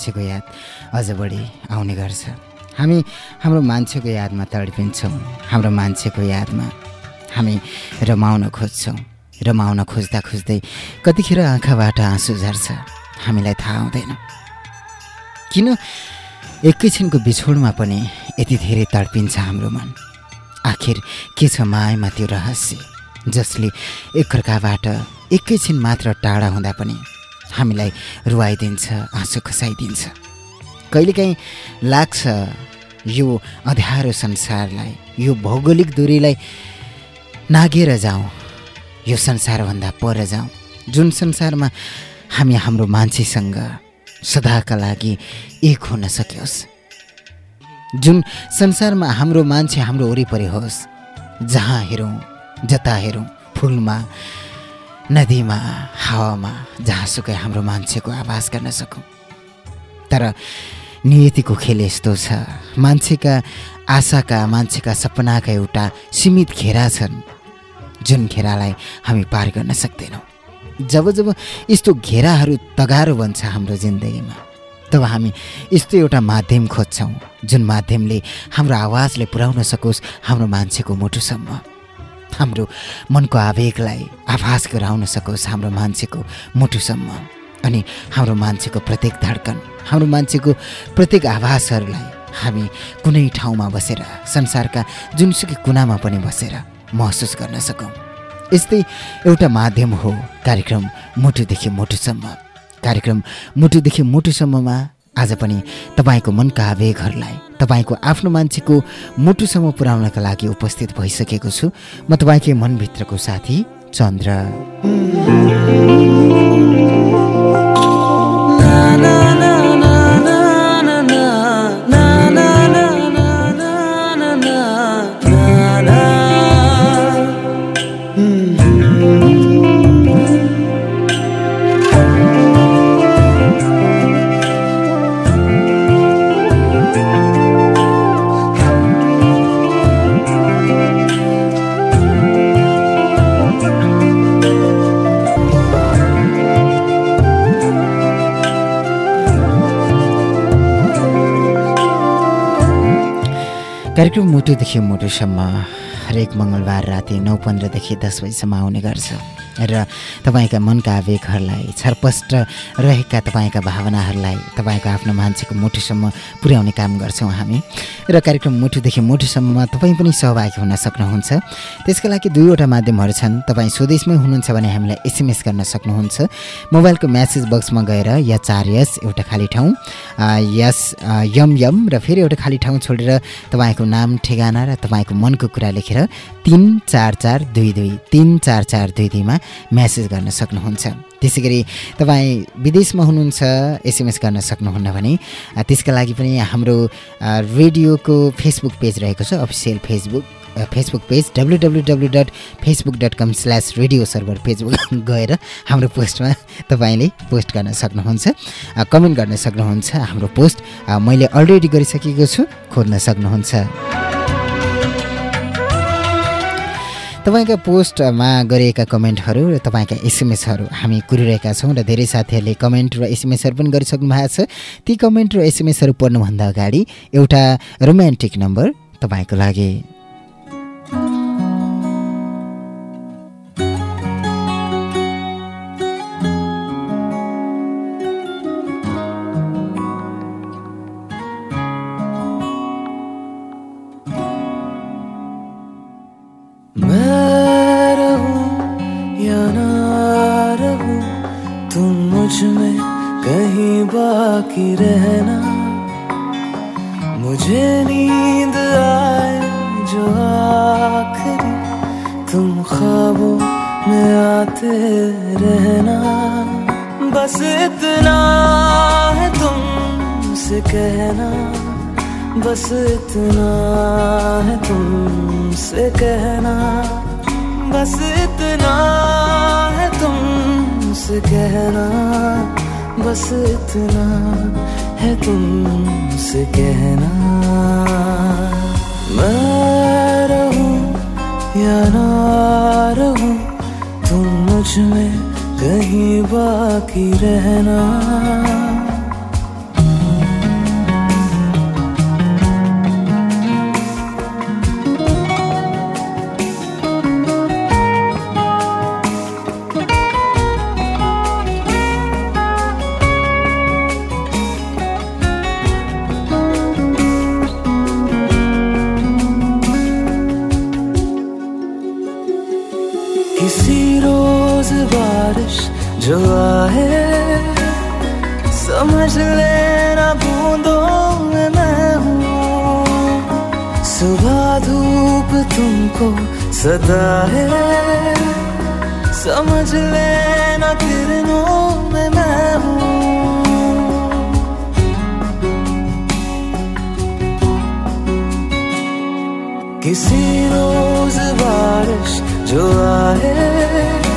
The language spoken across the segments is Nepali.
मान्छेको याद अझ बढी आउने गर्छ। हामी हाम्रो मान्छेको यादमा तडपिन्छौँ। हाम्रो मान्छेको यादमा हामी रमाउन खोज्छौँ। रमाउन खोज्दा खोज्दै कतिखेर आँखाबाट आँसु झर्छ। हामीलाई थाहा हुँदैन। किन? एकैछिनको बिछोडमा पनि यति धेरै तडपिन्छ हाम्रो मन। आखिर के छ मायामा त्यो रहस्य? जसले एकअर्काबाट एकैछिन मात्र टाढा हुँदा पनि हामीलाई रुवाइदिन्छ आँसु खसाइदिन्छ। कहिलेकाहीँ लाग्छ यो अँध्यारो संसारलाई यो भौगोलिक दूरीलाई नागेर जाउँ यो संसारभन्दा पर जाउँ। जुन संसारमा हामी हाम्रो मान्छेसँग सदाका लागि एक हुन सकियोस्। जुन संसारमा हाम्रो मान्छे हाम्रो वरिपरि होस् जहाँ हेरौँ जता हेरौँ फुलमा नदीमा हावामा जहाँसुकै हाम्रो मान्छेको आभास गर्न सकौँ। तर नियतिको खेल यस्तो छ। मान्छेका आशाका मान्छेका सपनाका एउटा सीमित घेरा छन् जुन घेरालाई हामी पार गर्न सक्दैनौँ। जब जब यस्तो घेराहरू तगारो बन्छ हाम्रो जिन्दगीमा तब हामी यस्तो एउटा माध्यम खोज्छौँ जुन माध्यमले हाम्रो आवाजले पुर्याउन सकोस् हाम्रो मान्छेको मुटुसम्म। हाम्रो मनको आवेगलाई आभास गराउन सकोस् हाम्रो मान्छेको मुटुसम्म। अनि हाम्रो मान्छेको प्रत्येक धड्कन हाम्रो मान्छेको प्रत्येक आभासहरूलाई हामी कुनै ठाउँमा बसेर संसारका जुनसुकै कुनामा पनि बसेर महसुस गर्न सकौँ। यस्तै एउटा माध्यम हो कार्यक्रम मुटुदेखि मुटुसम्म। कार्यक्रम मुटुदेखि मुटुसम्ममा आज पनि तपाईँको मनका आवेगहरूलाई तपाईँको आफ्नो मान्छेको मुटुसम्म पुर्याउनका लागि उपस्थित भइसकेको छु। म तपाईँकै मनभित्रको साथी चन्द्र। कार्यक्रम मुटुदेखि मुटुसम्म हरेक मङ्गलबार राति नौ पन्ध्रदेखि दस बजीसम्म आउने गर्छ। र तपाईँका मनका आवेगहरूलाई छरपष्ट रहेका तपाईँका भावनाहरूलाई तपाईँको आफ्नो मान्छेको मुठुसम्म पुर्याउने काम गर्छौँ हामी। र कार्यक्रम मुठुदेखि मुठुसम्ममा तपाईँ पनि सहभागी हुन सक्नुहुन्छ। त्यसका लागि दुईवटा माध्यमहरू छन्। तपाईँ स्वदेशमै हुनुहुन्छ भने हामीलाई एसएमएस गर्न सक्नुहुन्छ। मोबाइलको म्यासेज बक्समा गएर या चार यस एउटा खाली ठाउँ यस यम यम र फेरि एउटा खाली ठाउँ छोडेर तपाईँको नाम ठेगाना र तपाईँको मनको कुरा लेखेर तिन चार चार दुई दुई तिन चार चार दुई दुईमा म्यासेज गर्न सक्नुहुन्छ। त्यसै गरी तपाईँ विदेशमा हुनुहुन्छ एसएमएस गर्न सक्नुहुन्न भने त्यसका लागि पनि हाम्रो रेडियोको फेसबुक पेज रहेको छ official Facebook Facebook page W W W dot Facebook dot com slash radio server पेजमा गएर हाम्रो पोस्टमा तपाईँले पोस्ट गर्न सक्नुहुन्छ कमेन्ट गर्न सक्नुहुन्छ हाम्रो पोस्ट मैले अलरेडी गरिसकेको छु खोज्न सक्नुहुन्छ। तपाईँका पोस्टमा गरिएका कमेन्टहरू र तपाईँका एसएमएसहरू हामी कुरिरहेका छौँ र धेरै साथीहरूले कमेन्ट र एसएमएसहरू पनि गरिसक्नु भएको छ। ती कमेन्ट र एसएमएसहरू पढ्नुभन्दा अगाडि एउटा रोमान्टिक नम्बर तपाईँको लागि। बाकी रहना। मुझे नींद आए जो आखिरी। तुम ख्वाबों में आते रहना। बस इतना है तुमसे कहना। बस इतना है तुमसे कहना। बस इतना है तुमसे कहना बस इतना है तुमसे कहना। मैं रहूँ या ना रहूँ, तुम मुझमें कहीं बाकी रहना। जो आए समझ लेना बूंदों में मैं हूँ। सुबह धूप तुमको सदा है। समझ लेना किरणों में मैं हूँ। किसी रोज बारिश जो आए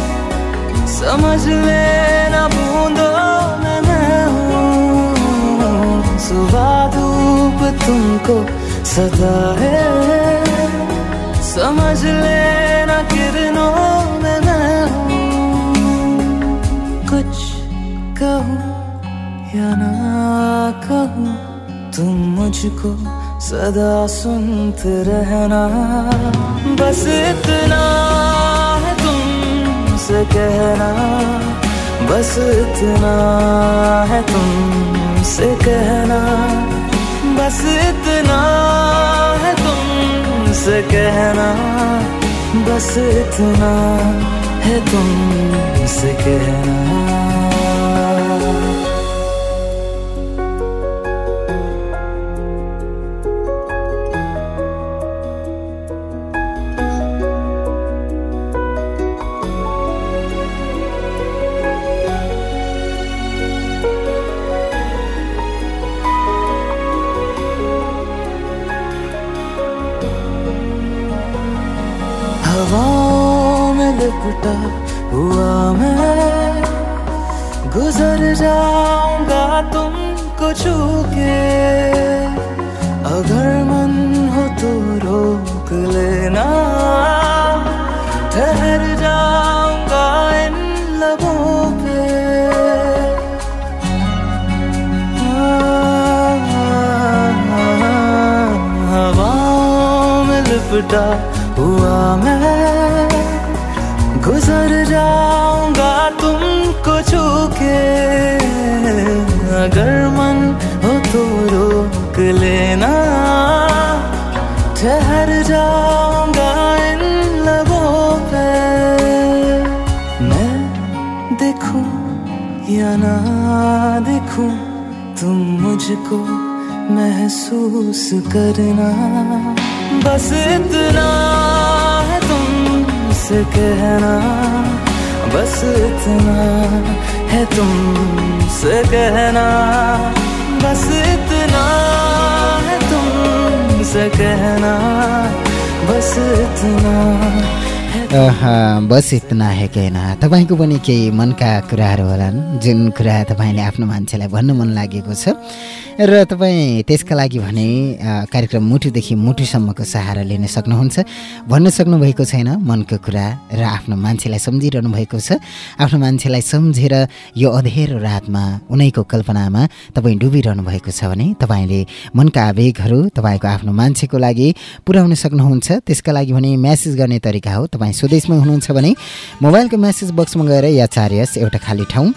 समझ लेना बूंदों में मैं हूँ। सुबह धूप तुमको सदा है। समझ लेना किरणों में मैं कुछ कहूँ या ना कहूँ, तुम मुझको सदा सुनते रहना। बस इतना तुमसे कहना बस इतना है तुमसे कहना। बस इतना है तुमसे कहना। बस इतना है तुमसे कहना। देखूँ तुम मुझको महसूस करना। बस इतना है तुमसे कहना। बस इतना है तुमसे कहना। बस इतना है तुमसे कहना। बस इतना बस इतना है कहना। तपाईँको पनि केही मनका कुराहरू होलान् जुन कुरा तपाईँले आफ्नो मान्छेलाई भन्नु मन लागेको छ। र तपाईँ त्यसका लागि भने कार्यक्रम मुटुदेखि मुटुसम्मको सहारा लिन सक्नुहुन्छ। भन्न सक्नुभएको छैन मनको कुरा र आफ्नो मान्छेलाई सम्झिरहनु भएको छ। आफ्नो मान्छेलाई सम्झेर यो अँधेरो रातमा उनैको कल्पनामा तपाईँ डुबिरहनु भएको छ भने तपाईँले मनका आवेगहरू तपाईँको आफ्नो मान्छेको लागि पुर्याउन सक्नुहुन्छ। त्यसका लागि भने म्यासेज गर्ने तरिका हो। तपाईँ स्वदेशमा हुनुहुन्छ भने मोबाइलको म्यासेज बक्समा गएर या एउटा खाली ठाउँ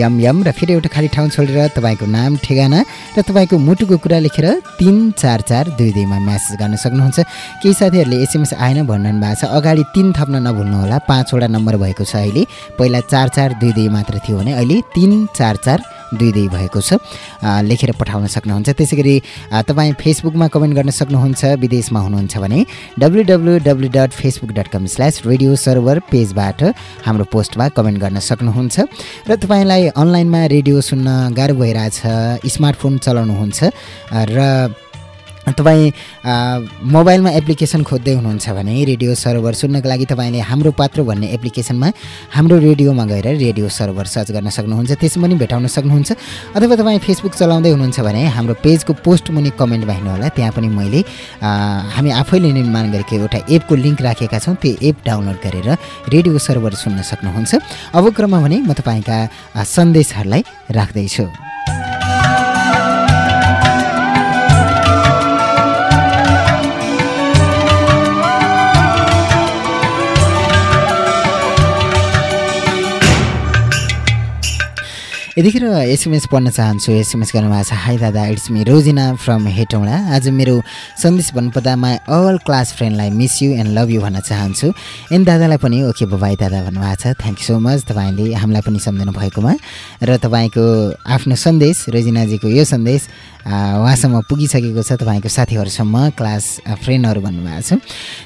यम यम र फेरि एउटा खाली ठाउँ छोडेर तपाईँको नाम ठेगाना र तपाईँको मुटुको कुरा लेखेर तिन चार चार दुई दुईमा म्यासेज गर्न सक्नुहुन्छ। केही साथीहरूले एसएमएस आएन भन्नु भएको छ। अगाडि तिन थप्न नभुल्नुहोला। पाँचवटा नम्बर भएको छ अहिले। पहिला चार चार दुई दुई मात्र थियो भने अहिले तिन चार चार दुई दुई भएको छ। लेखेर पठाउन सक्नुहुन्छ। त्यसै गरी तपाईँ फेसबुकमा कमेन्ट गर्न सक्नुहुन्छ विदेशमा हुनुहुन्छ भने W W W dot Facebook dot com slash radio server पेजबाट हाम्रो पोस्टमा कमेन्ट गर्न सक्नुहुन्छ। र तपाईँलाई अनलाइनमा रेडियो सुन्न गाह्रो भइरहेछ स्मार्टफोन चलाउनुहुन्छ र तपाईँ मोबाइलमा एप्लिकेसन खोज्दै हुनुहुन्छ भने रेडियो सर्भर सुन्नको लागि तपाईँले हाम्रो पात्र भन्ने एप्लिकेसनमा हाम्रो रेडियोमा गएर रेडियो सर्भर सर्च गर्न सक्नुहुन्छ त्यसमा पनि भेटाउन सक्नुहुन्छ अथवा तपाईँ फेसबुक चलाउँदै हुनुहुन्छ भने हाम्रो पेजको पोस्ट मुनि कमेन्टमा हेर्नुहोला त्यहाँ पनि मैले हामी आफैले निर्माण गरेको एउटा एपको लिङ्क राखेका छौँ त्यो एप डाउनलोड गरेर रेडियो सर्भर सुन्न सक्नुहुन्छ। अब क्रममा भने म तपाईँका सन्देशहरूलाई राख्दैछु। यतिखेर एसएमएस पढ्न चाहन्छु। एसएमएस गर्नुभएको छ। हाई दादा it's me Rojina from Hetauda. आज मेरो सन्देश भन्नुपर्दा my all class फ्रेन्डलाई miss you and love you भन्न चाहन्छु। एन दादालाई पनि ओके बाबाई दादा भन्नुभएको छ। थ्याङ्क यू सो मच तपाईँले हामीलाई पनि सम्झनु भएकोमा र तपाईँको आफ्नो सन्देश रोजिनाजीको यो सन्देश उहाँसम्म पुगिसकेको छ तपाईँको साथीहरूसम्म क्लास फ्रेन्डहरू भन्नुभएको छ।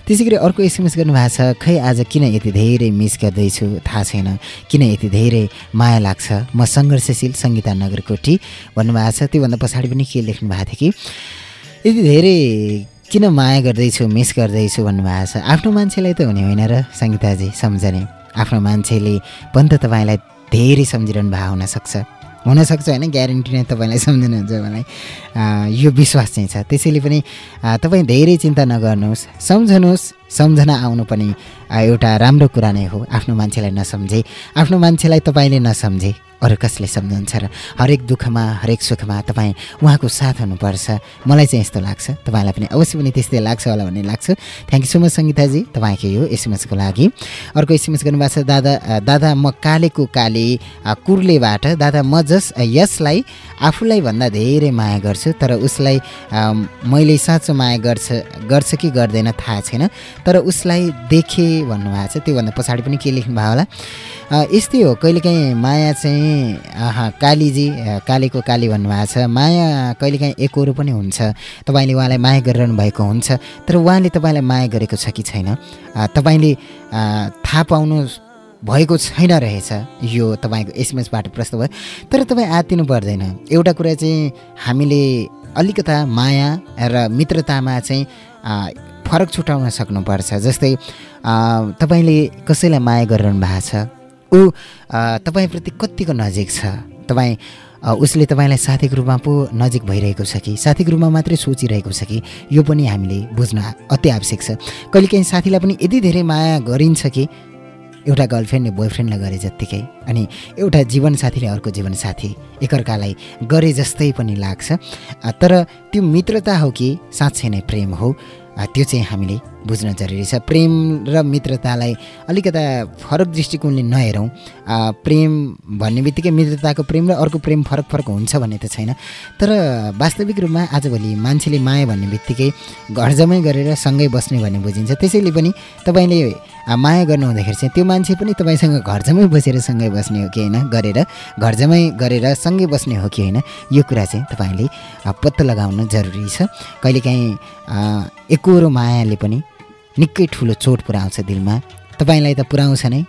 त्यसै गरी अर्को एसएमएस गर्नुभएको छ खै आज किन यति धेरै मिस गर्दैछु? थाहा छैन। किन यति धेरै माया लाग्छ? म सङ्घर्षशील सङ्गीता नगरकोटी भन्नुभएको छ। त्योभन्दा पछाडि पनि के लेख्नु भएको थियो कि यति धेरै किन माया गर्दैछु मिस गर्दैछु? भन्नुभएको छ। आफ्नो मान्छेलाई त हुने होइन र सङ्गीताजी सम्झने। आफ्नो मान्छेले पनि त तपाईँलाई धेरै सम्झिरहनु भएको हुनसक्छ हुनसक्छ होइन ग्यारेन्टी नै तपाईँलाई सम्झिनुहुन्छ मलाई। यो विश्वास चाहिँ छ। त्यसैले पनि तपाईँ धेरै चिन्ता नगर्नुहोस्। सम्झनुहोस् सम्झना आउनु पनि एउटा राम्रो कुरा नै हो। आफ्नो मान्छेलाई नसम्झे। आफ्नो मान्छेलाई तपाईँले नसम्झे। अरू कसले सम्झन्छ र हरेक दुःखमा हरेक सुखमा तपाईँ उहाँको साथ हुनुपर्छ। मलाई चाहिँ यस्तो लाग्छ। तपाईँलाई पनि अवश्य पनि त्यस्तै लाग्छ होला भन्ने लाग्छ। थ्याङ्क यू सो मच सङ्गीताजी। तपाईँको यो एसएमएसको लागि। अर्को एसएमएस गर्नुभएको छ दादा दादा म कालेको काले कुर्लेबाट। दादा म जस यसलाई आफूलाई भन्दा धेरै माया गर्छु तर उसलाई मैले साँचो माया गर्छ गर्छ कि गर्दैन थाहा छैन। तर उसलाई देखेँ भन्नुभएको छ। त्योभन्दा पछाडि पनि के लेख्नुभयो होला? यस्तै हो कहिलेकाहीँ माया चाहिँ कालीजी कालीको काली भन्नुभएको छ। माया कहिलेकाहीँ एकरो पनि हुन्छ। तपाईँले उहाँलाई माया गरिरहनु भएको हुन्छ। तर उहाँले तपाईँलाई माया गरेको छ कि छैन? तपाईँले थाहा पाउनु भएको छैन रहेछ। यो तपाईँको एसएमएसबाट प्रश्न भयो। तर तपाईँ आत्तिनु पर्दैन। एउटा कुरा चाहिँ हामीले अलिकता माया र मित्रतामा चाहिँ फरक छुटाउन सक्नुपर्छ। जस्तै तपाईँले कसैलाई माया गरिरहनु भएको छ? ऊ तपाईँप्रति कतिको नजिक छ? तपाईँ उसले तपाईँलाई साथीको रूपमा पो नजिक भइरहेको छ कि? साथीको रूपमा मात्रै सोचिरहेको छ कि? यो पनि हामीले बुझ्न अति आवश्यक छ। कहिलेकाहीँ साथीलाई पनि यति धेरै माया गरिन्छ कि? एउटा गर्लफ्रेन्डले बोयफ्रेन्डलाई गरे जत्तिकै अनि एउटा जीवनसाथीले अर्को जीवनसाथी एकअर्कालाई गरे जस्तै पनि लाग्छ। तर त्यो मित्रता हो कि साँच्चै नै प्रेम हो? त्यो चाहिँ हामीले बुझ्न जरुरी छ। प्रेम र मित्रतालाई अलिकता फरक दृष्टिकोणले नहेरौँ। प्रेम भन्ने बित्तिकै मित्रताको प्रेम र अर्को प्रेम फरक फरक हुन्छ भन्ने त छैन। तर वास्तविक रूपमा आजभोलि मान्छेले माया भन्ने बित्तिकै घरजमै गरेर सँगै बस्ने भन्ने बुझिन्छ। त्यसैले पनि तपाईँले माया गर्नु हुँदाखेरि चाहिँ त्यो मान्छे पनि तपाईँसँग घरजमै बसेर सँगै बस्ने हो कि होइन? गरेर घरजमै गरेर सँगै बस्ने हो कि होइन? यो कुरा चाहिँ तपाईँले पत्ता लगाउन जरुरी छ। कहिलेकाहीँ अ, एकहोरो मायाले पनि निकै ठुलो चोट पुऱ्याउँछ दिलमा। तपाईँलाई त पुऱ्याउँछ नै।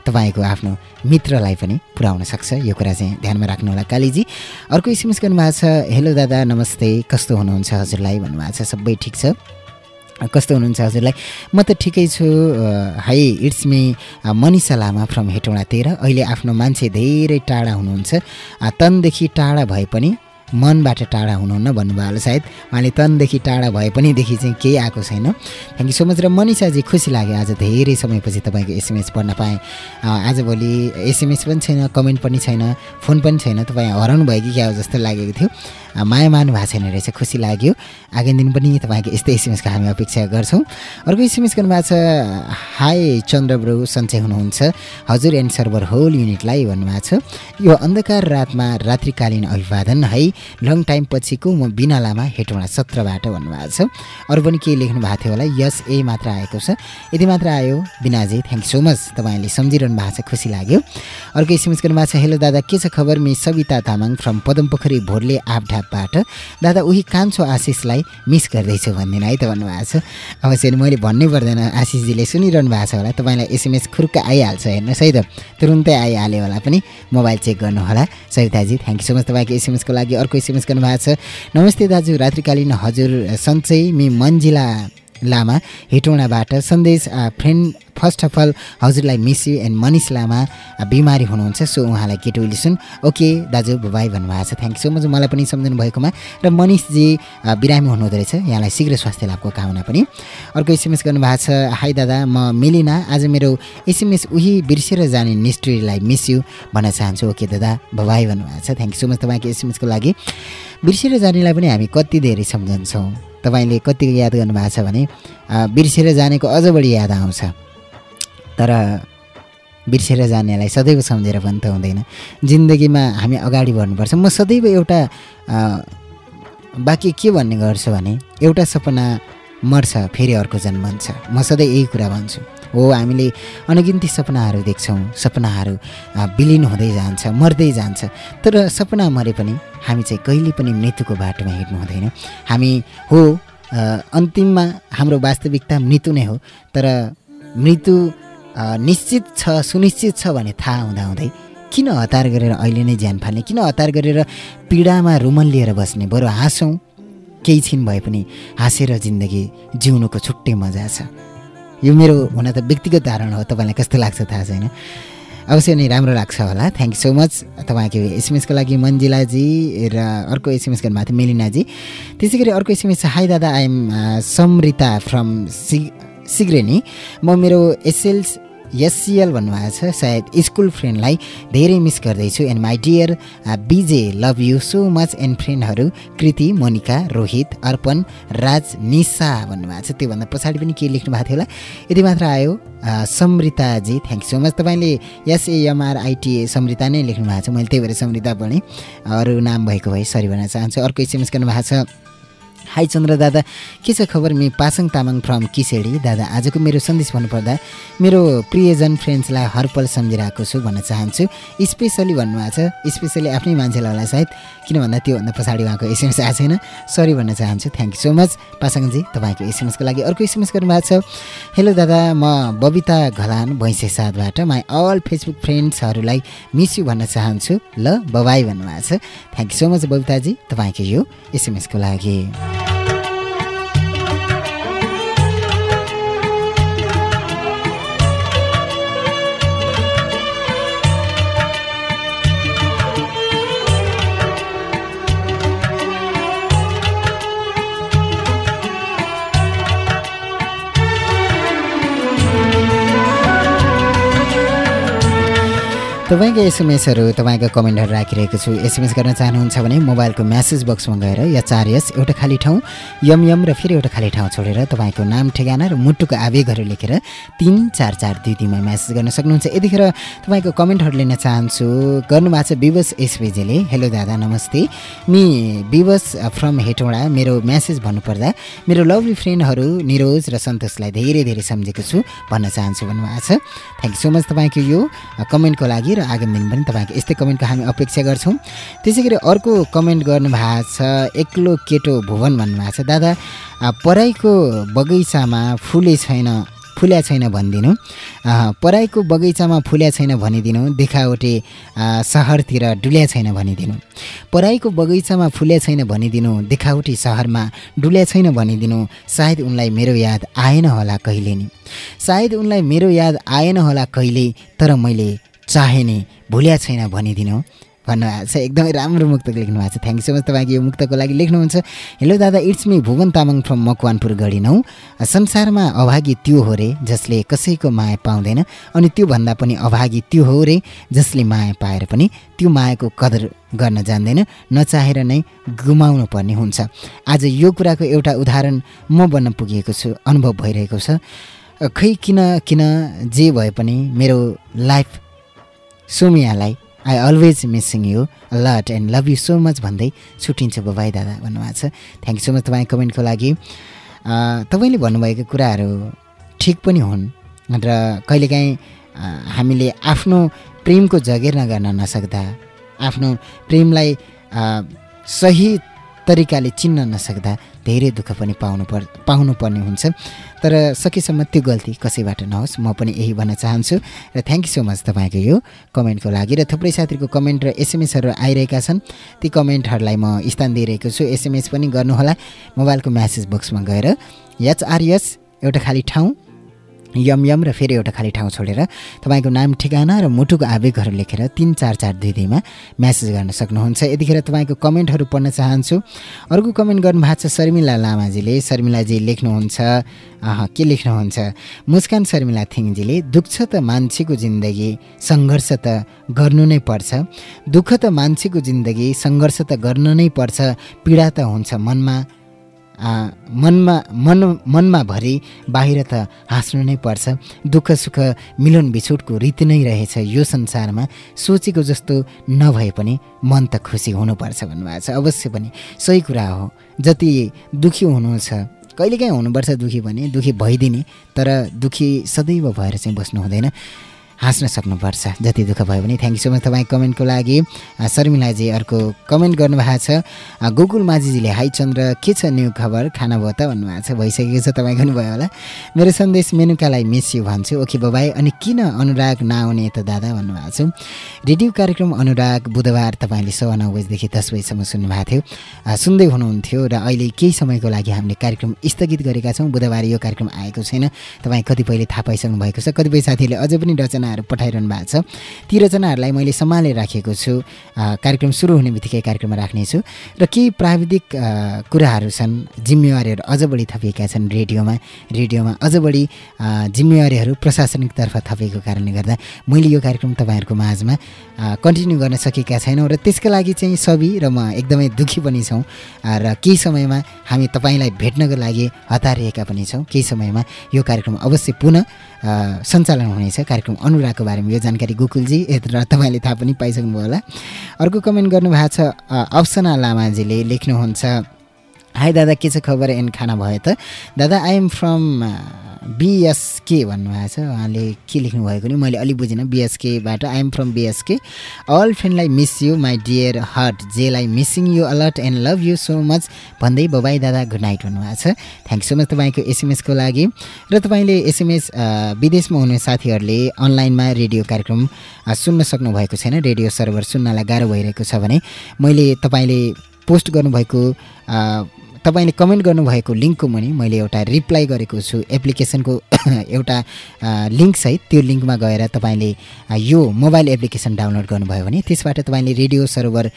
तपाईँको आफ्नो मित्रलाई पनि पुऱ्याउन सक्छ। यो कुरा चाहिँ ध्यानमा राख्नुहोला कालीजी। अर्को एसएमएस गर्नुभएको छ हेलो दादा नमस्ते। कस्तो हुनुहुन्छ हजुरलाई? भन्नुभएको छ सबै ठिक छ? कस्तो हुनुहुन्छ हजुरलाई? म त ठिकै छु। Hi it's me Manisha Lama from Hetauda तेह्र। अहिले आफ्नो मान्छे धेरै टाढा हुनुहुन्छ। तनदेखि टाढा भए पनि मनबाट टाढा हुनुहुन्न भन्नुभयो होला सायद। उहाँले तनदेखि टाढा भए पनि देखि चाहिँ केही आएको छैन। थ्याङ्क यू सो मच र मनिषाजी खुसी लाग्यो आज धेरै समयपछि तपाईँको एसएमएस पढ्न पाएँ। आजभोलि एसएमएस पनि छैन कमेन्ट पनि छैन फोन पनि छैन। तपाईँ हराउनु भयो कि क्या हो जस्तो लागेको थियो। माया मार्नु भएको छैन रहेछ खुसी लाग्यो। आगामी दिन पनि तपाईँको यस्तै एसएमएसको हामी अपेक्षा गर्छौँ। अर्को एसएमएस गर्नुभएको छ हाई चन्द्रब्रु सन्चै हुनुहुन्छ। हजुर एन्ड सर्भर होल युनिटलाई भन्नुभएको छ। यो अन्धकार रातमा रात्रिकालीन अभिवादन है। लङ टाइम पछिको म बिना लामा हेटौँडा सत्रबाट भन्नुभएको छ। अरू पनि केही लेख्नु भएको थियो होला। यस ए मात्र आएको छ। यति मात्र आयो। बिनाजी थ्याङ्क सो मच तपाईँले सम्झिरहनु भएको छ खुसी लाग्यो। अर्को एसएमएस गर्नुभएको छ हेलो दादा के छ खबर? मि सविता तामाङ फ्रम पदमपोखरी भोरले आपढापबाट दादा उही कान्छो आशिषलाई मिस गर्दैछु भनिदिनु है त भन्नुभएको छ। अवश्य मैले भन्नै पर्दैन। आशिषजीले सुनिरहनु भएको छ होला। तपाईँलाई एसएमएस खुर्क आइहाल्छ हेर्नुहोस् है त। तुरुन्तै आइहाल्यो होला पनि। मोबाइल चेक गर्नु होला सविताजी थ्याङ्क यू सो मच तपाईँको एसएमएसको लागि अर्को एसएमएस गर्नुभएको छ। नमस्ते दाजु रात्रिकालीन हजुर सन्चै मि मन्जिला लामा हेटौँडाबाट सन्देश फ्रेन्ड फर्स्ट अफ अल हजुरलाई miss you and Manish Lama बिमारी हुनुहुन्छ सो उहाँलाई केटो लिसुन ओके दाजु बाई भन्नुभएको छ थ्याङ्क यू सो मच मलाई पनि सम्झनु भएकोमा। र मनिषजी बिरामी हुनुहुँदो रहेछ यहाँलाई शीघ्र स्वास्थ्य लाभको कामना पनि। अर्को एसएमएस गर्नुभएको छ हाई दादा म मिलिना आज मेरो एसएमएस उही बिर्सेर जाने निष्ठुरीलाई मिस यु भन्न चाहन्छु। ओके दादा बाई भन्नुभएको छ थ्याङ्क यू सो मच तपाईँको एसएमएसको लागि। बिर्सेर जानेलाई पनि हामी कति धेरै सम्झन्छौँ। तपाईँले कति याद गर्नुभएको छ भने बिर्सेर जानेको अझ बढी याद आउँछ। तर बिर्सेर जानेलाई सदैव सम्झेर पनि त हुँदैन। जिन्दगीमा हामी अगाडि बढ्नुपर्छ। म सदैव एउटा वाक्य के भन्ने गर्छु भने एउटा सपना मर्छ फेरि अर्को जन्मन्छ म सधैँ यही कुरा भन्छु। हो हामीले अनगिन्ती सपनाहरू देख्छौँ। सपनाहरू विलिन हुँदै जान्छ मर्दै जान्छ। तर सपना मरे पनि हामी चाहिँ कहिले पनि मृत्युको बाटोमा हिँड्नु हुँदैन। हामी हो अन्तिममा हाम्रो वास्तविकता मृत्यु नै हो। तर मृत्यु निश्चित छ सुनिश्चित छ भने थाहा हुँदाहुँदै किन हतार गरेर अहिले नै ज्यान फाल्ने किन हतार गरेर पीडामा रुमल लिएर बस्ने? बरु हाँसौँ। केही छिन भए पनि हाँसेर जिन्दगी जिउनुको छुट्टै मजा छ। यो मेरो हुन त व्यक्तिगत धारणा हो तपाईँलाई कस्तो लाग्छ थाहा छैन। अवश्य नै राम्रो लाग्छ होला। थ्याङ्क यू सो मच तपाईँको एसएमएसको लागि मन्जिलाजी र अर्को एसएमएस गर्नुभएको थियो मेलिनाजी। त्यसै गरी अर्को एसएमएस हाई दादा आइएम समृता फ्रम सि सिग्रेनी। म मेरो एसएल्स एससिएल भन्नुभएको छ। सायद स्कुल फ्रेन्डलाई धेरै मिस गर्दैछु। And my dear Bije love you so much and फ्रेन्डहरू Kriti Monika Rohit अर्पण राज निसा भन्नुभएको छ। त्योभन्दा पछाडि पनि के लेख्नु भएको थियो होला? यति मात्र आयो। अ, समृताजी थ्याङ्क सो मच तपाईँले एसएएमआरआइटिए समृता नै लेख्नु भएको छ। मैले त्यही भएर समृता पनि अरू नाम भएको भए सरी भन्न चाहन्छु। अर्को एसएमएस गर्नुभएको छ। हाई चन्द्र दादा। के छ खबर? मि पासाङ तामाङ फ्रम किसेडी दादा आजको मेरो सन्देश भन्नुपर्दा मेरो प्रियजन फ्रेन्ड्सलाई हरपल सम्झिरहेको छु भन्न चाहन्छु। स्पेसली भन्नुभएको छ स्पेसली आफ्नै मान्छेलाई होला सायद किन भन्दा त्योभन्दा पछाडि उहाँको एसएमएस आएको छैन। सरी भन्न चाहन्छु। थ्याङ्क यू सो मच पासाङजी तपाईँको एसएमएसको लागि अर्को एसएमएस गर्नुभएको छ। हेलो दादा म बबिता घलान भैँसे साथबाट। माई अल फेसबुक फ्रेन्ड्सहरूलाई मिस यु भन्न चाहन्छु। ल बबाई भन्नुभएको छ। थ्याङ्क यू सो मच बबिताजी तपाईँको यो एसएमएसको लागि। तपाईँको एसएमएसहरू तपाईँको कमेन्टहरू राखिरहेको छु। एसएमएस गर्न चाहनुहुन्छ भने मोबाइलको म्यासेज बक्समा गएर या चार यस एउटा खाली ठाउँ यम यम र फेरि एउटा खाली ठाउँ छोडेर तपाईँको नाम ठेगाना र मुटुको आवेगहरू लेखेर तिन चार चार दुई दुईमा म्यासेज गर्न सक्नुहुन्छ। यतिखेर तपाईँको कमेन्टहरू लिन चाहन्छु गर्नुभएको छ विवश एसपिजीले हेलो दादा नमस्ते। मि विवश फ्रम हेटौँडा। मेरो म्यासेज भन्नुपर्दा मेरो लभली फ्रेन्डहरू निरोज र सन्तोषलाई धेरै धेरै सम्झेको छु भन्न चाहन्छु भन्नुभएको छ। थ्याङ्क यू सो मच तपाईँको यो कमेन्टको लागि र आगामी दिन पनि तपाईँको यस्तै कमेन्टको हामी अपेक्षा गर्छौँ। त्यसै गरी अर्को कमेन्ट गर्नुभएको छ एक्लो केटो भुवन भन्नुभएको छ दादा पढाइको बगैँचामा फुले छैन फुल्या छैन भनिदिनु। पराईको बगैँचामा फुल्या छैन भनिदिनु देखावटे सहरतिर डुल्या छैन भनिदिनु। पराईको बगैँचामा फुल्या छैन भनिदिनु देखावटी सहरमा डुल्या छैन भनिदिनु। सायद उनलाई मेरो याद आएन होला कहिले नि। सायद उनलाई मेरो याद आएन होला कहिले तर मैले चाहे नि भुल्या छैन भनिदिनु। भन्नुभएको छ एकदमै राम्रो मुक्तक लेख्नु भएको छ। थ्याङ्क सो मच तपाईँको यो मुक्तको लागि लेख्नुहुन्छ। हेलो दादा it's me Bhuwan Tamang from Makwanpur Gadhi नौ संसारमा अभागी त्यो हो रे जसले कसैको माया पाउँदैन अनि त्योभन्दा पनि अभागी त्यो हो रे जसले माया पाएर पनि त्यो मायाको कदर गर्न जान्दैन नचाहेर नै गुमाउनु पर्ने हुन्छ। आज यो कुराको एउटा उदाहरण म बन्न पुगेको छु अनुभव भइरहेको छ। खै किन किन जे भए पनि मेरो life सोमियालाई I always missing you lot and love you so much भन्दै छुट्टिन्छु बाबाई दादा भन्नुभएको छ। थ्याङ्क यू सो मच तपाईँ कमेन्टको लागि। तपाईँले भन्नुभएको कुराहरू ठिक पनि हुन् र कहिलेकाहीँ हामीले आफ्नो प्रेमको जगेर गर्न नसक्दा आफ्नो प्रेमलाई सही तरिकाले चिन्न नसक्दा धेरै दुःख पनि पाउनु पर् पाउनुपर्ने हुन्छ। तर सकेसम्म त्यो गल्ती कसैबाट नहोस् म पनि यही भन्न चाहन्छु र थ्याङ्क यू सो मच तपाईँको यो कमेन्टको लागि र थुप्रै साथीहरूको कमेन्ट र एसएमएसहरू आइरहेका छन्। ती कमेन्टहरूलाई म स्थान दिइरहेको छु। एसएमएस पनि गर्नुहोला। मोबाइलको म्यासेज बक्समा गएर एचआरएस एउटा खाली ठाउँ। यम यम र फेरि एउटा खाली ठाउँ छोडेर तपाईँको नाम ठेगाना र मुटुको आवेगहरू लेखेर तिन चार चार दुई दुईमा म्यासेज गर्न सक्नुहुन्छ। यतिखेर तपाईँको कमेन्टहरू पढ्न चाहन्छु। अर्को कमेन्ट गर्नुभएको छ शर्मिला लामाजीले। शर्मिलाजी लेख्नुहुन्छ। के लेख्नुहुन्छ? मुस्कान शर्मिला थिङजीले दुःख त मान्छेको जिन्दगी सङ्घर्ष त गर्नु नै पर्छ। दुःख त मान्छेको जिन्दगी सङ्घर्ष त गर्नु नै पर्छ। पीडा त हुन्छ मनमा। मनमा मन मनमा भरि बाहिर त हाँस्नु नै पर्छ। दुःख सुख मिलन बिछोटको रीति नै रहेछ यो संसारमा। सोचेको जस्तो नभए पनि मन त खुसी हुनुपर्छ भन्नुभएको छ। अवश्य पनि सही कुरा हो। जति दुःखी हुनुहुन्छ कहिलेकाहीँ हुनुपर्छ दुःखी भने दुःखी भइदिने तर दुःखी सदैव भएर चाहिँ बस्नु हुँदैन। हाँस्न सक्नुपर्छ। जति दुःख भयो भने थ्याङ्क यू सो मच तपाईँ कमेन्टको लागि। शर्मिलाजी अर्को कमेन्ट गर्नुभएको छ। गोकुल माझीजीले हाई चन्द्र के छ न्यु खबर? खाना भयो त? भन्नुभएको छ। भइसकेको छ तपाईँ गर्नुभयो होला। मेरो सन्देश मेनुकालाई मिस यु भन्छु। ओके बाबाई अनि किन अनुराग नआउने त दादा? भन्नुभएको छु। रेडियो कार्यक्रम अनुराग बुधबार तपाईँले सवा नौ बजीदेखि दस बजीसम्म सुन्नुभएको थियो। सुन्दै हुनुहुन्थ्यो र अहिले केही समयको लागि हामीले कार्यक्रम स्थगित गरेका छौँ। बुधबार यो कार्यक्रम आएको छैन। तपाईँ कतिपयले थाहा पाइसक्नु भएको छ। कतिपय साथीहरूले अझै पनि रचना रचनाहरू पठाइरहनु भएको छ। ती रचनाहरूलाई मैले सम्हालेर राखेको छु। कार्यक्रम सुरु हुने बित्तिकै कार्यक्रममा राख्नेछु। र केही प्राविधिक कुराहरू छन् जिम्मेवारीहरू अझ बढी थपिएका छन् रेडियोमा। रेडियोमा अझ बढी जिम्मेवारीहरू प्रशासनिकतर्फ थपिएको कारणले गर्दा मैले यो कार्यक्रम तपाईँहरूको माझमा कन्टिन्यू गर्न सकेका छैनौँ र त्यसका लागि चाहिँ सबै र म एकदमै दुःखी पनि छौँ। र केही समयमा हामी तपाईँलाई भेट्नको लागि हतारिएका पनि छौँ। केही समयमा यो कार्यक्रम अवश्य पुनः सञ्चालन हुनेछ कार्यक्रम अनुरागको बारेमा यो जानकारी गोकुलजी र तपाईँले थाहा पनि पाइसक्नुभयो होला। अर्को कमेन्ट गर्नुभएको छ अप्सना लामाजीले लेख्नुहुन्छ हाई दादा के छ खबर? एन्ड खाना भयो त? दादा आई एम फ्रम बिएसके भन्नुभएको छ। उहाँले के लेख्नुभएको नि? मैले अलिक बुझिनँ। बिएसकेबाट I'm from B S K all फ्रेन्डलाई miss you my dear heart जेलाई missing you a lot and love you so much भन्दै बबाई दादा गुड नाइट भन्नुभएको छ। थ्याङ्क सो मच तपाईँको एसएमएसको लागि। र तपाईँले एसएमएस विदेशमा हुने साथीहरूले अनलाइनमा रेडियो कार्यक्रम सुन्न सक्नुभएको छैन। रेडियो सर्भर सुन्नलाई गाह्रो भइरहेको छ भने मैले तपाईँले पोस्ट गर्नुभएको तपाईँले कमेन्ट गर्नुभएको लिङ्कको मुनि मैले एउटा रिप्लाई गरेको छु एप्लिकेसनको एउटा लिङ्कसहित त्यो लिङ्कमा गएर तपाईँले यो मोबाइल एप्लिकेसन डाउनलोड गर्नुभयो भने त्यसबाट तपाईँले रेडियो सर्भर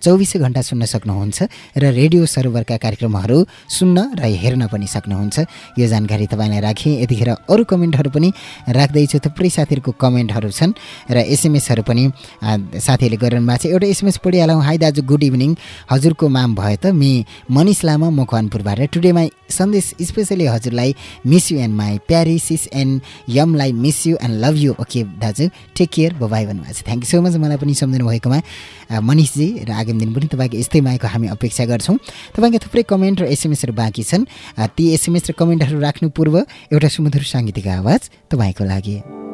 चौबिसै घन्टा सुन्न सक्नुहुन्छ र रेडियो सर्भरका कार्यक्रमहरू सुन्न र हेर्न पनि सक्नुहुन्छ। यो जानकारी तपाईँलाई राखेँ। यतिखेर अरू कमेन्टहरू पनि राख्दैछु। थुप्रै साथीहरूको कमेन्टहरू छन् र एसएमएसहरू पनि साथीहरूले गरिरहनु भएको छ। एउटा एसएमएस पढिहालौँ। हाई दाजु गुड इभिनिङ। हजुरको माम भयो त मी मनिष लामा। मकवानपुरबाट टुडे माई सन्देश स्पेसली हजुरलाई मिस यु एन्ड माई प्यारिसिस and यमलाई miss you and love you okay दाजु टेक केयर बबाई भन्नुभएको छ। थ्याङ्क यू सो मच मलाई पनि सम्झिनु भएकोमा मनिषजी र आगामी दिन पनि तपाईँको यस्तै मायाको हामी अपेक्षा गर्छौँ। तपाईँको थुप्रै कमेन्ट र एसएमएसहरू बाँकी छन्। ती एसएमएस र कमेन्टहरू राख्नु पूर्व एउटा सुमधुर साङ्गीतिक आवाज तपाईँको लागि।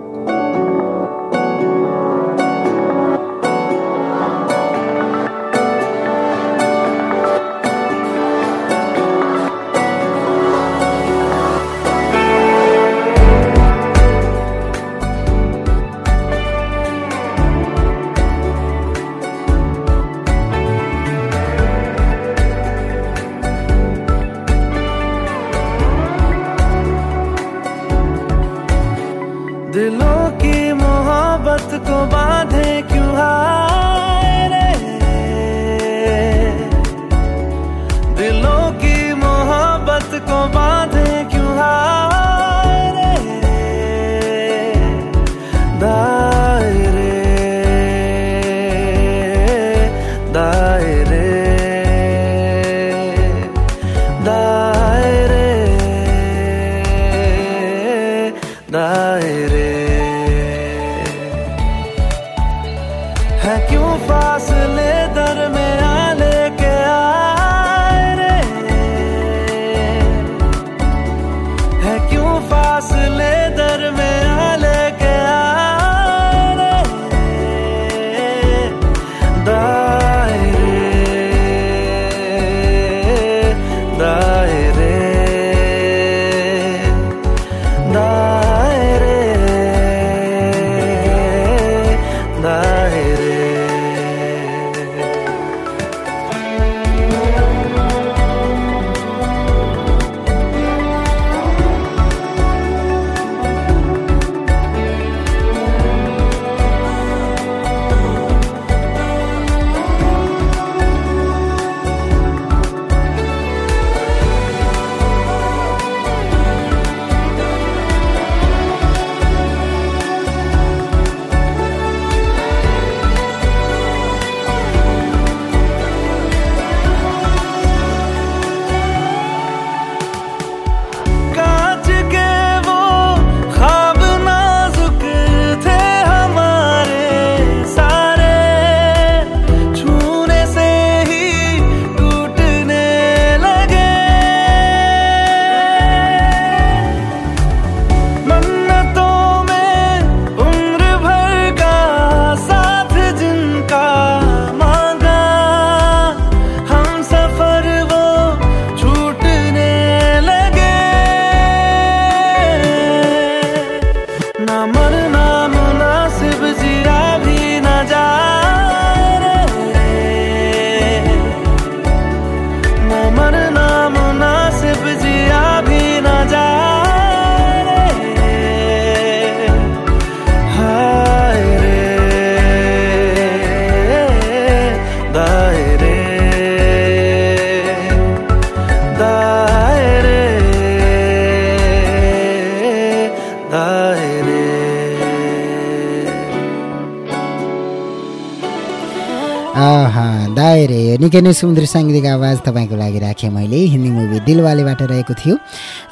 निकै नै सुन्दर साङ्गीतिक आवाज तपाईँको लागि राखेँ मैले। हिन्दी मुभी दिलवालेबाट रहेको थियो।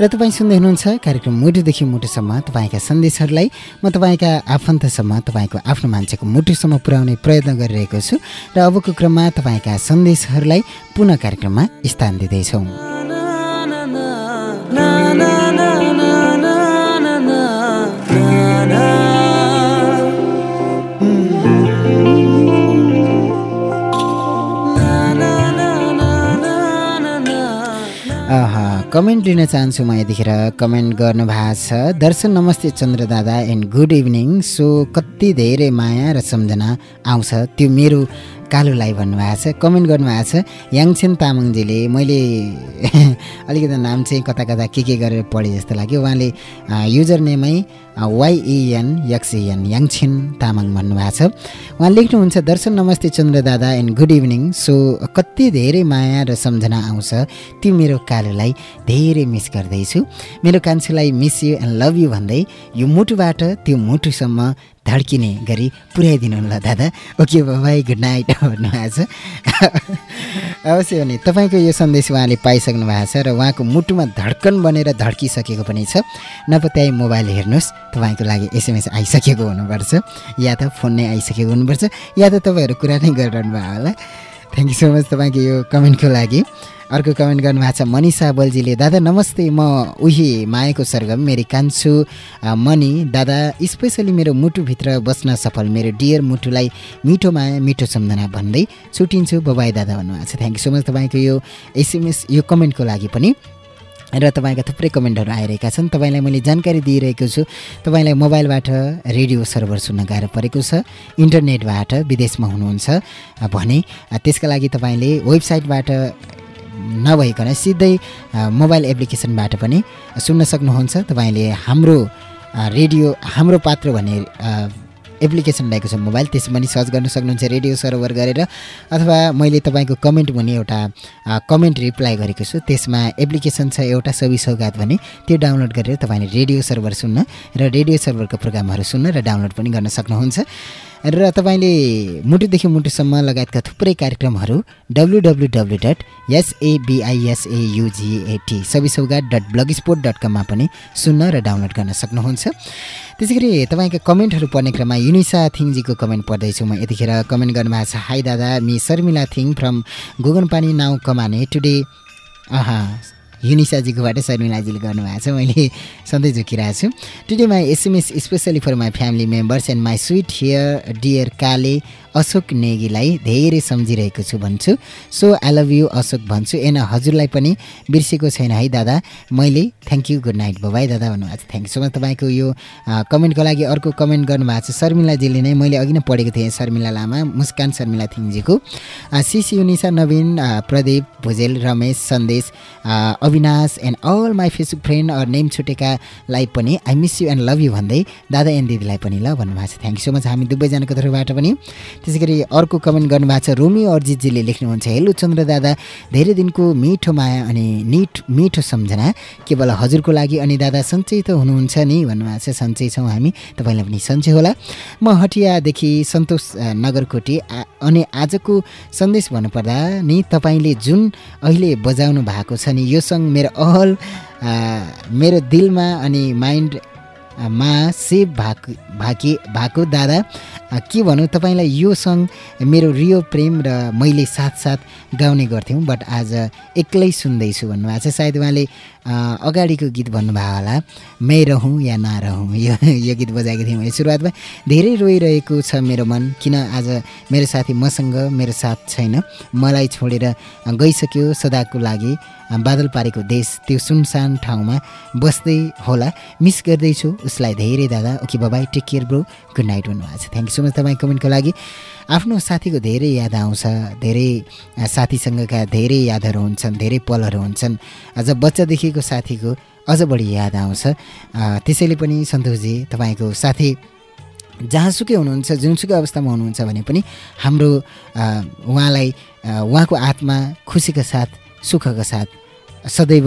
र तपाईँ सुन्दै हुनुहुन्छ कार्यक्रम मुटुदेखि मुटुसम्म तपाईँका सन्देशहरूलाई। म तपाईँका आफन्तसम्म तपाईँको आफ्नो मान्छेको मुटुसम्म पुर्याउने प्रयत्न गरिरहेको छु। र अबको क्रममा तपाईँका सन्देशहरूलाई पुनः कार्यक्रममा स्थान दिँदैछौँ। कमेन्ट लिन चाहन्छु म यतिखेर। कमेन्ट गर्नुभएको छ दर्शन नमस्ते चन्द्र दादा एन्ड गुड इभिनिङ सो कति धेरै माया र सम्झना आउँछ त्यो मेरो कालुलाई भन्नुभएको छ कमेन्ट गर्नुभएको छ। याङछेन तामाङजीले मैले अलिकति नाम चाहिँ कता कता के के गरेर पढेँ जस्तो लाग्यो। उहाँले युजर नेमै वाइएन यक्सिएन याङछेन तामाङ भन्नुभएको छ। उहाँ लेख्नुहुन्छ दर्शन नमस्ते चन्द्र दादा एन्ड गुड इभिनिङ सो कति धेरै माया र सम्झना आउँछ त्यो मेरो कालुलाई धेरै मिस गर्दैछु। मेरो कान्छुलाई miss you and love you भन्दै यो मुटुबाट त्यो मुटुसम्म धड्किने गरी पुर्याइदिनु ल दादा। ओके बाबाई गुड नाइट भन्नुभएको छ। अवश्य भने तपाईँको यो सन्देश उहाँले पाइसक्नु भएको छ र उहाँको मुटुमा धड्कन बनेर धड्किसकेको पनि छ। नपत्याइ मोबाइल हेर्नुहोस् तपाईँको लागि एसएमएस आइसकेको हुनुपर्छ। या त फोन नै आइसकेको हुनुपर्छ। या त तपाईँहरू कुरा नै गरिरहनु भयो होला। थ्याङ्क यू सो मच तपाईँको यो कमेन्टको लागि। अर्को कमेन्ट गर्नुभएको छ मनिषा बल्जीले दादा नमस्ते म उही मायाको सरगम मेरो कान्छु मणि दादा स्पेसली मेरो मुटुभित्र बस्न सफल मेरो डियर मुटुलाई मिठो माया मिठो सम्झना भन्दै छुट्टिन्छु बबाई दादा भन्नुभएको छ। थ्याङ्क यू सो मच तपाईँको यो एसएमएस यो कमेन्टको लागि पनि। र तपाईँका थुप्रै कमेन्टहरू आइरहेका छन्। तपाईँलाई मैले जानकारी दिइरहेको छु। तपाईँलाई मोबाइलबाट रेडियो सर्भर सुन्न गाह्रो परेको छ। इन्टरनेटबाट विदेशमा हुनुहुन्छ भने त्यसका लागि तपाईँले वेबसाइटबाट नभइकन सिधै मोबाइल एप्लिकेसनबाट पनि सुन्न सक्नुहुन्छ। तपाईँले हाम्रो रेडियो हाम्रो पात्र भन्ने एप्लिकेसन ल्याएको छ मोबाइल त्यसमा पनि सर्च गर्न सक्नुहुन्छ रेडियो सर्भर गरेर अथवा मैले तपाईँको कमेन्ट भने एउटा कमेन्ट रिप्लाई गरेको छु त्यसमा एप्लिकेसन छ एउटा सबै सौगात भने त्यो डाउनलोड गरेर तपाईँले रेडियो सर्भर सुन्न र रेडियो सर्भरको प्रोग्रामहरू सुन्न र डाउनलोड पनि गर्न सक्नुहुन्छ। र तपाईँले मुटुदेखि मुटुसम्म लगायतका थुप्रै कार्यक्रमहरू डब्लु डब्लु डब्लु डट एसएबिआइएसएयुजिएटी सबै सौगात डट ब्लग स्पोर्ट डट कममा पनि सुन्न र डाउनलोड गर्न सक्नुहुन्छ। त्यसै गरी तपाईँका कमेन्टहरू पढ्ने क्रममा युनिसा थिङजीको कमेन्ट पढ्दैछु म यतिखेर कमेन्ट गर्नुभएको छ हाई दादा me Sharmila Thing from Goganpani now कमाने टुडे आहा युनिसाजीकोबाट शर्मिलाजीले गर्नुभएको छ मैले सधैँ झुकिरहेको छु। Today my SMS specially for my family members and my sweetheart dear Kale Ashok नेगीलाई धेरै सम्झिरहेको छु भन्छु। So I love you Ashok भन्छु। एन हजुरलाई पनि बिर्सेको छैन है दादा। मैले thank you good night bye bye दादा भन्नुभएको छ। थ्याङ्क यू सो मच तपाईँको यो कमेन्टको लागि अर्को कमेन्ट गर्नुभएको छ शर्मिलाजीले नै। मैले अघि नै पढेको थिएँ शर्मिला लामा मुस्कान शर्मिला थिङजीको। सिसी युनिसा नवीन Pradeep Bhujel Ramesh Sandesh Avinash and all my Facebook friend or name छुटेकालाई पनि I miss you and love you भन्दै दादा एन्ड दिदीलाई पनि ल भन्नुभएको छ। थ्याङ्क यू सो मच हामी दुवैजनाको तर्फबाट पनि त्यसै गरी अर्को कमेन्ट गर्नुभएको छ रोमी अर्जितजीले लेख्नुहुन्छ हेलो चन्द्र दादा धेरै दिनको मिठो माया अनि निट मिठो सम्झना। केवल हजुरको लागि अनि दादा सन्चै त हुनुहुन्छ नि भन्नुभएको छ सन्चै छौँ हामी तपाईँलाई पनि सन्चै होला। म हटियादेखि सन्तोष नगरकोटी अनि आजको सन्देश भन्नुपर्दा नि तपाईँले जुन अहिले बजाउनु भएको छ नि यो सङ्ग मेरो अहल मेरो दिलमा अनि माइन्ड मा सेभ भएको भाकी भएको दादा के भनौँ तपाईँलाई यो सङ्ग मेरो रियो प्रेम र मैले साथसाथ गाउने गर्थ्यौँ बट आज एक्लै सुन्दैछु भन्नुभएको छ। सायद उहाँले अगाडिको गीत भन्नुभयो होला मै रहँ या नरहँ यो यो गीत बजाएको थिएँ मैले सुरुवातमा। धेरै रोइरहेको छ मेरो मन किन आज मेरो साथी मसँग मेरो साथ छैन? मलाई छोडेर गइसक्यो सदाको लागि बादल पारेको देश त्यो सुनसान ठाउँमा बस्दै होला। मिस गर्दैछु उसलाई धेरै दादा okay bye bye take care bro. Good night भन्नुभएको छ। थ्याङ्क यू सो मच तपाईँ कमेन्टको लागि। आफ्नो साथीको धेरै याद आउँछ धेरै साथीसँगका धेरै यादहरू हुन्छन् धेरै पलहरू हुन्छन्। अझ बच्चादेखिको साथीको अझ बढी याद आउँछ। त्यसैले पनि सन्तोषजी तपाईँको साथी जहाँसुकै हुनुहुन्छ जुनसुकै अवस्थामा हुनुहुन्छ भने पनि हाम्रो उहाँलाई उहाँको आत्मा खुसीका साथ सुखका साथ सदैव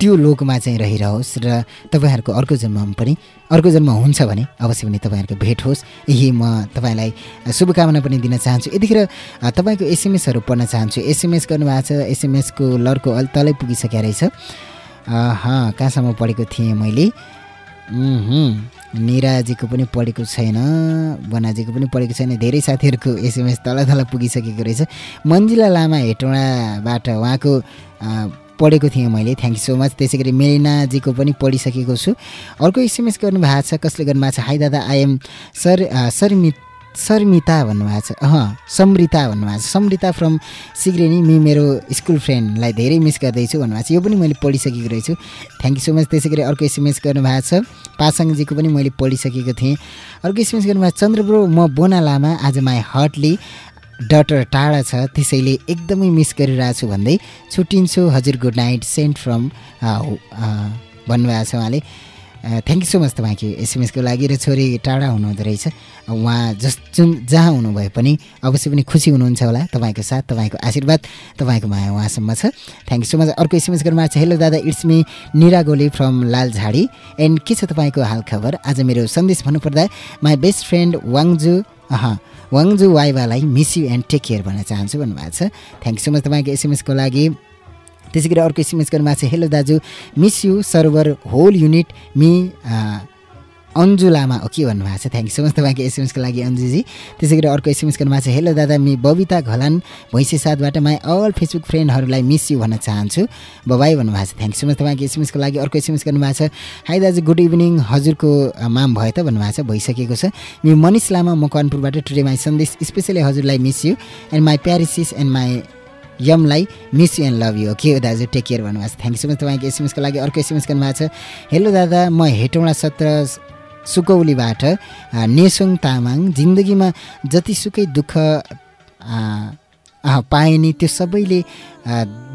त्यो लोकमा चाहिँ रहिरहोस् र तपाईँहरूको अर्को जन्ममा पनि अर्को जन्म हुन्छ भने अवश्य पनि तपाईँहरूको भेट होस्। यही म तपाईँलाई शुभकामना पनि दिन चाहन्छु। यतिखेर तपाईँको एसएमएसहरू पढ्न चाहन्छु। एसएमएस गर्नुभएको छ एसएमएसको लड्को तलै पुगिसकेको रहेछ। हँ कहाँसम्म पढेको थिएँ मैले? निराजीको पनि पढेको छैन बनाजीको पनि पढेको छैन धेरै साथीहरूको एसएमएस तल तल पुगिसकेको रहेछ। मन्जिला लामा हेटौँडाबाट उहाँको पढेको थिएँ मैले थ्याङ्क यू सो मच त्यसै गरी मेरिनाजीको पनि पढिसकेको छु। अर्को एसएमएस गर्नुभएको छ कसले गर्नुभएको छ? हाई दादा आइएम सर सरमित शर्मिता भन्नुभएको छ। अँ समृता भन्नुभएको छ। समृता फ्रम सिग्रेनी मि मेरो स्कुल फ्रेन्डलाई धेरै मिस गर्दैछु भन्नुभएको छ। यो पनि मैले पढिसकेको रहेछु। थ्याङ्क यू सो मच त्यसै गरी अर्को एसएमएस गर्नुभएको छ। पासाङजीको पनि मैले पढिसकेको थिएँ। अर्को एसएमएस गर्नुभएको छ चन्द्रब्रो म बोना लामा। आज माई हर्टली डटर टाढा छ। त्यसैले एकदमै मिस गरिरहेको छु भन्दै छुट्टिन्छु। हजुर गुड नाइट सेन्ट फ्रम भन्नुभएको छ उहाँले। थ्याङ्क यू सो मच तपाईँको एसएमएसको लागि र छोरी टाढा हुनुहुँदो रहेछ। उहाँ जस जुन जहाँ हुनुभए पनि अवश्य पनि खुसी हुनुहुन्छ होला तपाईँको साथ तपाईँको आशीर्वाद तपाईँको माया उहाँसम्म छ। थ्याङ्क यू सो मच अर्को एसएमएस गर्नुभएको छ हेलो दादा इट्स मी निरा गोली फ्रम लालझाडी एन्ड के छ तपाईँको हाल खबर? आज मेरो सन्देश भन्नुपर्दा माई बेस्ट फ्रेन्ड वाङजु अह Wangju वाइवालाई miss you and take care भन्न चाहन्छु भन्नुभएको छ। थ्याङ्क यू सो मच तपाईँको एसएमएसको लागि। त्यसै गरी अर्को एसएमएस गर्नुभएको छ हेलो दाजु miss you server whole unit me Anju Lama. हो के भन्नुभएको छ? थ्याङ्क यू सो मच तपाईँको एसएमएसको लागि अन्जुजी। त्यसै गरी अर्को एसएमएस गर्नुभएको छ हेलो दादा मि बबिता घलान भैँसे साथबाट माई अल फेसबुक फ्रेन्डहरूलाई मिस यु भन्न चाहन्छु। बबाई भन्नुभएको छ थ्याङ्क यू सो मच तपाईँको एसएमएसको लागि अर्को एसएमएस गर्नुभएको छ हाई दाजु गुड इभिनिङ हजुरको माम भयो त? भन्नुभएको छ भइसकेको छ। मि मनिष लामा मकवानपुरबाट टुडे माई सन्देश स्पेसली हजुरलाई मिस यु एन्ड माई प्यारिसिस एन्ड माई यमलाई मिस एन्ड लभ यु के हो दाजु टेक केयर भन्नुभएको छ। थ्याङ्क यू सो मच तपाईँको एसएमएसको लागि अर्को एसएमएस गर्नुभएको छ। हेलो दादा म हेटौँडा सत्र सुकौलीबाट नेसुङ तामाङ। जिन्दगीमा जतिसुकै दुःख पाए नि त्यो सबैले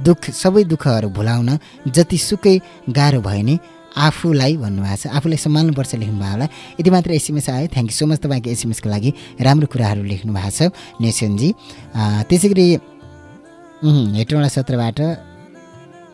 दुःख सबै दुःखहरू भुलाउन जतिसुकै गाह्रो भयो नि आफूलाई भन्नुभएको छ। आफूलाई सम्हाल्नुपर्छ लेख्नुभयो होला। यति मात्र एसएमएस आयो। थ्याङ्क यू सो मच तपाईँको एसएमएसको लागि राम्रो कुराहरू लेख्नु भएको छ नेसनजी त्यसै गरी हेटौँडा सत्रबाट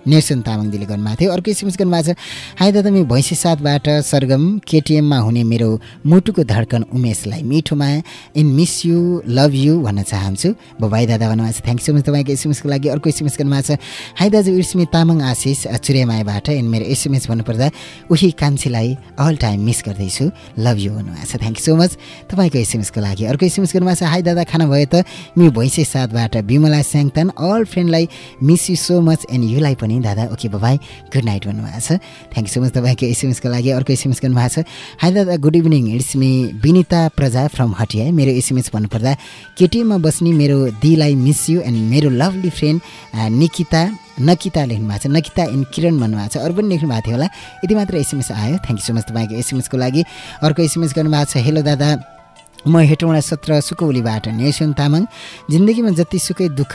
नेसन तामाङजीले गर्नुभएको थियो। अर्को एसएमएस गर्नुभएको छ हाई दादा म भैँसी साथबाट सरगम केटिएममा हुने मेरो मुटुको धड्कन उमेशलाई मिठो माया इन मिस यु लभ यु भन्न चाहन्छु। भाइ दादा भन्नुभएको छ थ्याङ्क सो मच तपाईँको एसएमएसको लागि। अर्को एसएमएस गर्नुभएको छ हाई दाजु इर्समी तामाङ आशिष चुरेमायाबाट एन्ड मेरो एसएमएस भन्नुपर्दा उही कान्छीलाई अल टाइम मिस गर्दैछु। लभ यु भन्नुभएको छ। थ्याङ्क सो मच तपाईँको एसएमएसको लागि। अर्को एसएमएस गर्नुभएको छ हाई दादा खाना भयो त? मि भैँसे साथबाट Bimala Syangtan all फ्रेन्डलाई miss you so much and युलाई पनि दादा ओके बाबाई गुड नाइट भन्नुभएको छ। थ्याङ्क यू सो मच तपाईँको एसएमएसको लागि अर्को एसएमएस गर्नुभएको छ। हाई दादा good evening it's me Binita Praja from Hatiya मेरो एसएमएस भन्नुपर्दा केटिएममा बस्ने मेरो दिलाई मिस यु एन्ड मेरो लभली फ्रेन्ड निकिता नकिता लेख्नु भएको छ। नकिता एन्ड किरण भन्नुभएको छ। अरू पनि लेख्नु भएको थियो होला। यति मात्र एसएमएस आयो। थ्याङ्क यू सो मच तपाईँको एसएमएसको लागि। अर्को एसएमएस गर्नुभएको छ। हेलो दादा। म हेटौँडा सत्र सुकौलीबाट नेसन तामाङ। जिन्दगीमा जतिसुकै दुःख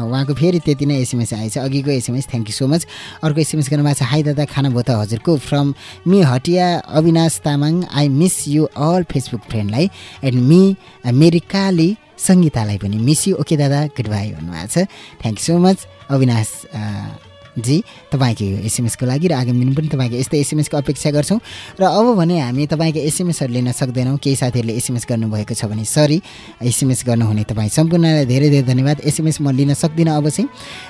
उहाँको फेरि त्यति नै एसएमएस आएछ। अघिको SMS thank you so much अर्को एसएमएस गर्नुभएको छ। हाई दादा खाना भयो त हजुरको। From me Hatiya Avinash Tamang. I miss you all Facebook फ्रेन्डलाई and me मेरी काली सङ्गीतालाई पनि मिस यु ओके दादा गुड बाई भन्नुभएको छ। Thank you so much Avinash ji तपाईँको एसएमएसको लागि र आगामी दिन पनि तपाईँको यस्तै एसएमएसको अपेक्षा गर्छौँ। र अब भने हामी तपाईँको एसएमएसहरू लिन सक्दैनौँ केही साथीहरूले एसएमएस गर्नुभएको छ भने सरी एसएमएस गर्नुहुने तपाईँ सम्पूर्णलाई धेरै धेरै धन्यवाद। एसएमएस म लिन सक्दिनँ अब चाहिँ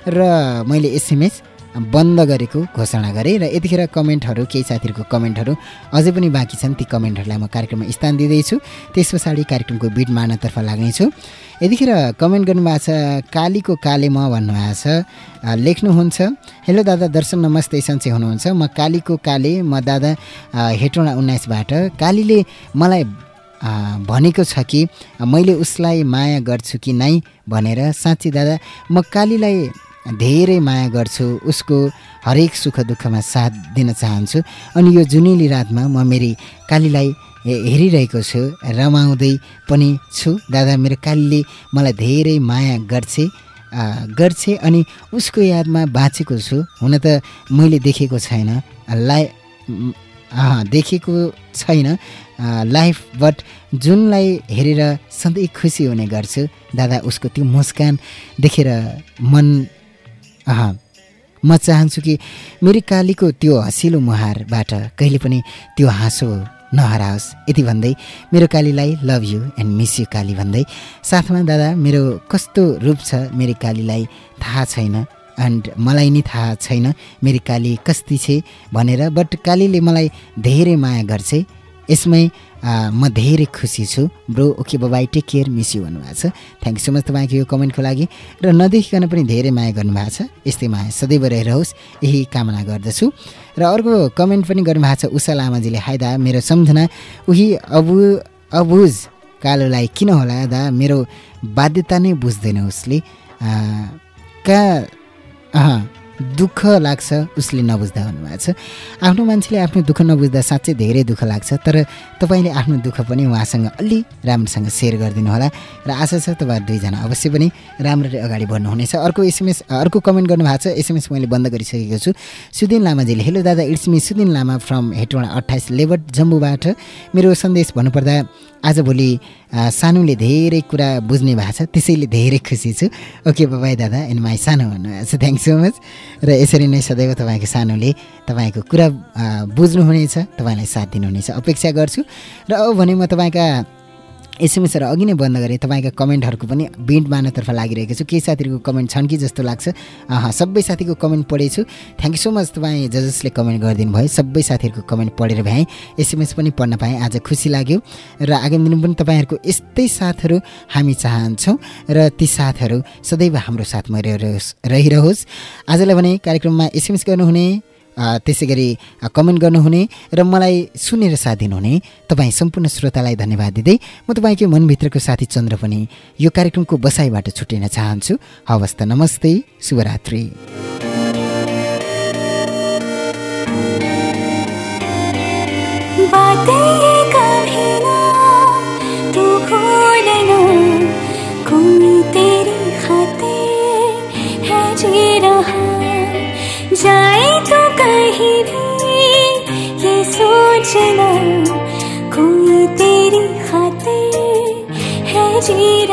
र मैले एसएमएस बन्द गरेको घोषणा गरेँ र यतिखेर कमेन्टहरू केही साथीहरूको कमेन्टहरू अझै पनि बाँकी छन् ती कमेन्टहरूलाई म कार्यक्रममा स्थान दिँदैछु। त्यस पछाडि कार्यक्रमको बिट मार्नतर्फ लाग्नेछु। यतिखेर कमेन्ट गर्नुभएको छ कालीको काले म भन्नुभएको छ। लेख्नुहुन्छ हेलो दादा दर्शन नमस्ते सन्चै हुनुहुन्छ। म कालीको काले म दादा हेटौँडा उन्नाइसबाट। कालीले मलाई भनेको छ कि मैले उसलाई माया गर्छु कि नै भनेर। साँच्ची दादा म कालीलाई धेरै माया गर्छु उसको हरेक सुख दुःखमा साथ दिन चाहन्छु। अनि यो जुनेली रातमा म मेरी कालीलाई हेरिरहेको छु रमाउँदै पनि छु। दादा मेरो कालीले मलाई धेरै माया गर्छे गर्छे अनि उसको यादमा बाँचेको छु। हुन त मैले देखेको छैन लाइ देखेको छैन लाइफ बट जुनलाई हेरेर सधैँ खुसी हुने गर्छु। दादा उसको त्यो मुस्कान देखेर मन म चाहन्छु कि मेरी कालीको त्यो हँसिलो मुहारबाट कहिले पनि त्यो हाँसो नहराओस्। यति भन्दै मेरो कालीलाई love you and miss you Kali भन्दै। साथमा दादा मेरो कस्तो रूप छ मेरी कालीलाई थाहा छैन एन्ड मलाई नि थाहा छैन मेरी काली कस्ती छे भनेर बट कालीले मलाई धेरै माया गर्छ। यसमै म धेरै खुसी छु। Bro okay bye bye take care miss you भन्नुभएको छ। थ्याङ्क यू सो मच तपाईँको यो कमेन्टको लागि। र नदेखिकन पनि धेरै माया गर्नुभएको छ। यस्तै माया सदैव रहिरहोस् यही कामना गर्दछु। र अर्को कमेन्ट पनि गर्नुभएको छ उषा लामाजीले। हाई दा मेरो सम्झना उही अबु अबुज कालोलाई किन होला दा? मेरो बाध्यता नै बुझ्दैन उसले। कहाँ दुःख लाग्छ उसले नबुझ्दा भन्नुभएको छ। आफ्नो मान्छेले आफ्नो दुःख नबुझ्दा साँच्चै धेरै दुःख लाग्छ तर तपाईँले आफ्नो दुःख पनि उहाँसँग अलि राम्रोसँग सेयर गरिदिनु होला र आशा छ तपाईँहरू दुईजना अवश्य पनि राम्ररी अगाडि बढ्नुहुनेछ। अर्को एसएमएस अर्को कमेन्ट गर्नुभएको छ। एसएमएस मैले बन्द गरिसकेको छु। सुदिन लामाजीले हेलो दादा it's me Sudin Lama from Hetauda अट्ठाइस लेबट जम्बूबाट। मेरो सन्देश भन्नुपर्दा आजभोलि सानुले धेरै कुरा बुझ्ने भएको छ त्यसैले धेरै खुसी छु। ओके बाबाई दादा एन्ड माई सानो भन्नुभएको छ थ्याङ्क सो मच र यसरी नै सदैव तपाईँको सानोले तपाईँको कुरा बुझ्नुहुनेछ तपाईँलाई साथ दिनुहुनेछ। अपेक्षा गर्छु। र अब भने म तपाईँका एसएमएसहरू अघि नै बन्द गरेँ तपाईँका कमेन्टहरूको पनि बिन्ट मार्नतर्फ लागिरहेको छु। केही साथीहरूको कमेन्ट छन् कि जस्तो लाग्छ? सबै साथीको कमेन्ट पढेछु। थ्याङ्क यू सो मच तपाईँ ज जसले कमेन्ट गरिदिनु भयो। सबै साथीहरूको कमेन्ट पढेर भ्याएँ। एसएमएस पनि पढ्न पाएँ। आज खुसी लाग्यो। र आगामी दिन पनि तपाईँहरूको यस्तै साथहरू हामी चाहन्छौँ। र ती साथहरू सदैव हाम्रो साथमा रहिरहोस् रहिरहोस्। आजलाई भने कार्यक्रममा एसएमएस गर्नुहुने त्यसै गरी कमेन्ट गर्नुहुने र मलाई सुनेर साथ दिनुहुने तपाईँ सम्पूर्ण श्रोतालाई धन्यवाद दिँदै म तपाईँकै मनभित्रको साथी चन्द्र पनि यो कार्यक्रमको बसाइबाट छुटिन चाहन्छु। हवस् त नमस्ते शुभरात्रि। जाए सोचना कोई तेरी खातिर है जी